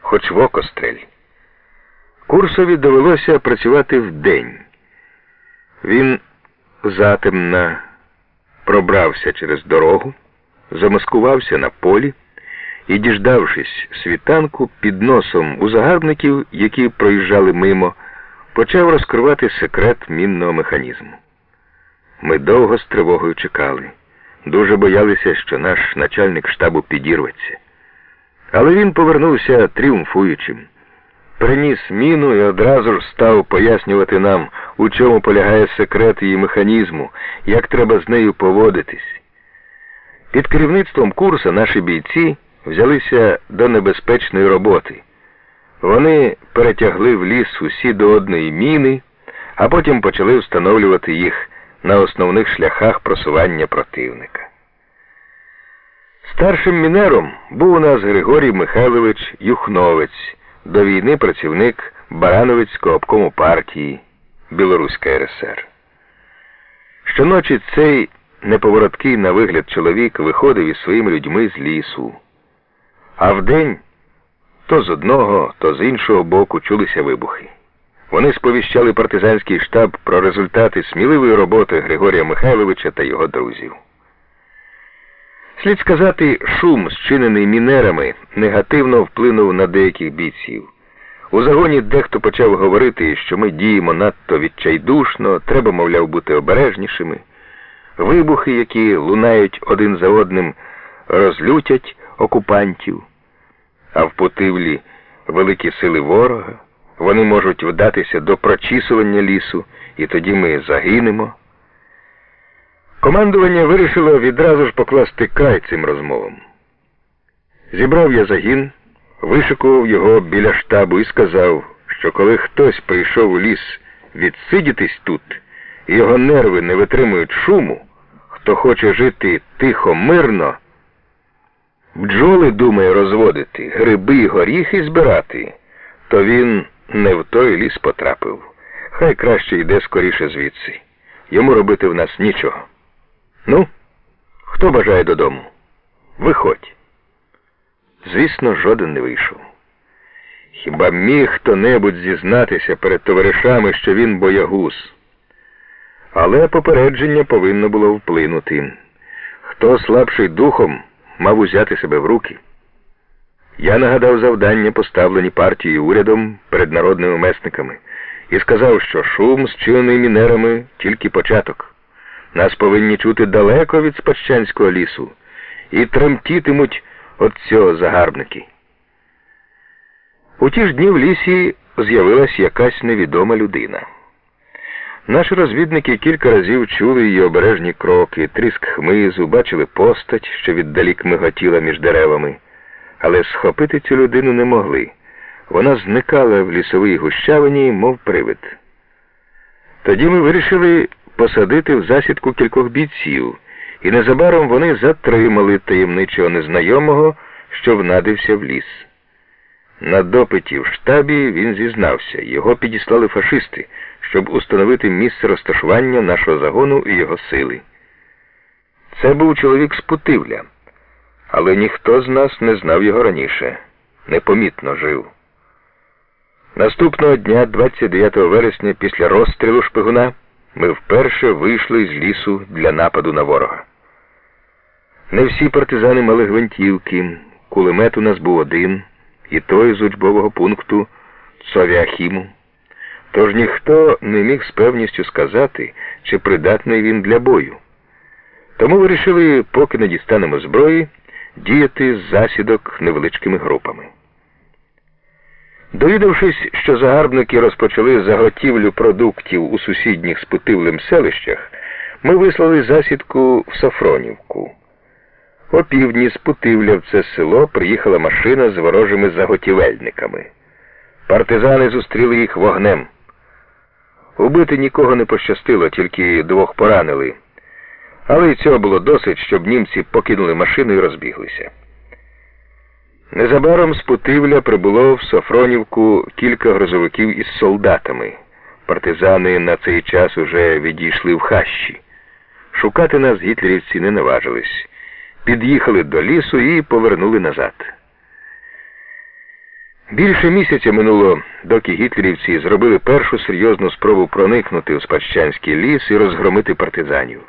хоч в око стрель. Курсові довелося працювати вдень. Він затемно пробрався через дорогу, замаскувався на полі і, діждавшись світанку, під носом у загарбників, які проїжджали мимо, почав розкривати секрет мінного механізму. Ми довго з тривогою чекали. Дуже боялися, що наш начальник штабу підірветься. Але він повернувся тріумфуючим. Приніс міну і одразу ж став пояснювати нам, у чому полягає секрет її механізму, як треба з нею поводитись. Під керівництвом курсу наші бійці взялися до небезпечної роботи. Вони перетягли в ліс усі до одної міни, а потім почали встановлювати їх на основних шляхах просування противника. Старшим мінером був у нас Григорій Михайлович Юхновець, до війни працівник Барановицького обкому партії Білоруська РСР. Щоночі цей неповороткий на вигляд чоловік виходив із своїми людьми з лісу, а вдень то з одного, то з іншого боку чулися вибухи. Вони сповіщали партизанський штаб про результати сміливої роботи Григорія Михайловича та його друзів. Слід сказати, шум, зчинений мінерами, негативно вплинув на деяких бійців. У загоні дехто почав говорити, що ми діємо надто відчайдушно, треба, мовляв, бути обережнішими. Вибухи, які лунають один за одним, розлютять окупантів, а в Путивлі великі сили ворога. Вони можуть вдатися до прочісування лісу, і тоді ми загинемо. Командування вирішило відразу ж покласти край цим розмовам. Зібрав я загін, вишикував його біля штабу і сказав, що коли хтось прийшов у ліс відсидітись тут, і його нерви не витримують шуму, хто хоче жити тихо, мирно, бджоли думає розводити, гриби й горіхи збирати, то він не в той ліс потрапив. Хай краще йде скоріше звідси. Йому робити в нас нічого. Ну, хто бажає додому? Виходь. Звісно, жоден не вийшов. Хіба міг хто небудь зізнатися перед товаришами, що він боягуз? Але попередження повинно було вплинути. Хто слабший духом, мав узяти себе в руки. Я нагадав завдання, поставлені партією урядом перед народними месниками, і сказав, що шум, зчинений мінерами, тільки початок. Нас повинні чути далеко від Спадщанського лісу і тремтітимуть от цього загарбники. У ті ж дні в лісі з'явилась якась невідома людина. Наші розвідники кілька разів чули її обережні кроки, тріск хмизу, бачили постать, що віддалік миготіла між деревами але схопити цю людину не могли. Вона зникала в лісовій гущавині, мов привид. Тоді ми вирішили посадити в засідку кількох бійців, і незабаром вони затримали таємничого незнайомого, що внадився в ліс. На допиті в штабі він зізнався, його підіслали фашисти, щоб установити місце розташування нашого загону і його сили. Це був чоловік з Путивля але ніхто з нас не знав його раніше, непомітно жив. Наступного дня, 29 вересня, після розстрілу шпигуна, ми вперше вийшли з лісу для нападу на ворога. Не всі партизани мали гвинтівки, кулемет у нас був один, і той з учбового пункту Цовіахіму. Тож ніхто не міг з певністю сказати, чи придатний він для бою. Тому вирішили, поки не дістанемо зброї діяти з засідок невеличкими групами. Довідавшись, що загарбники розпочали заготівлю продуктів у сусідніх з Путивлем селищах, ми вислали засідку в Сафронівку. О півдні з Путивля в це село приїхала машина з ворожими заготівельниками. Партизани зустріли їх вогнем. Убити нікого не пощастило, тільки двох поранили. Але й цього було досить, щоб німці покинули машину і розбіглися. Незабаром з Путивля прибуло в Софронівку кілька грузовиків із солдатами. Партизани на цей час уже відійшли в хащі. Шукати нас гітлерівці не наважились. Під'їхали до лісу і повернули назад. Більше місяця минуло, доки гітлерівці зробили першу серйозну спробу проникнути у Спадщанський ліс і розгромити партизанів.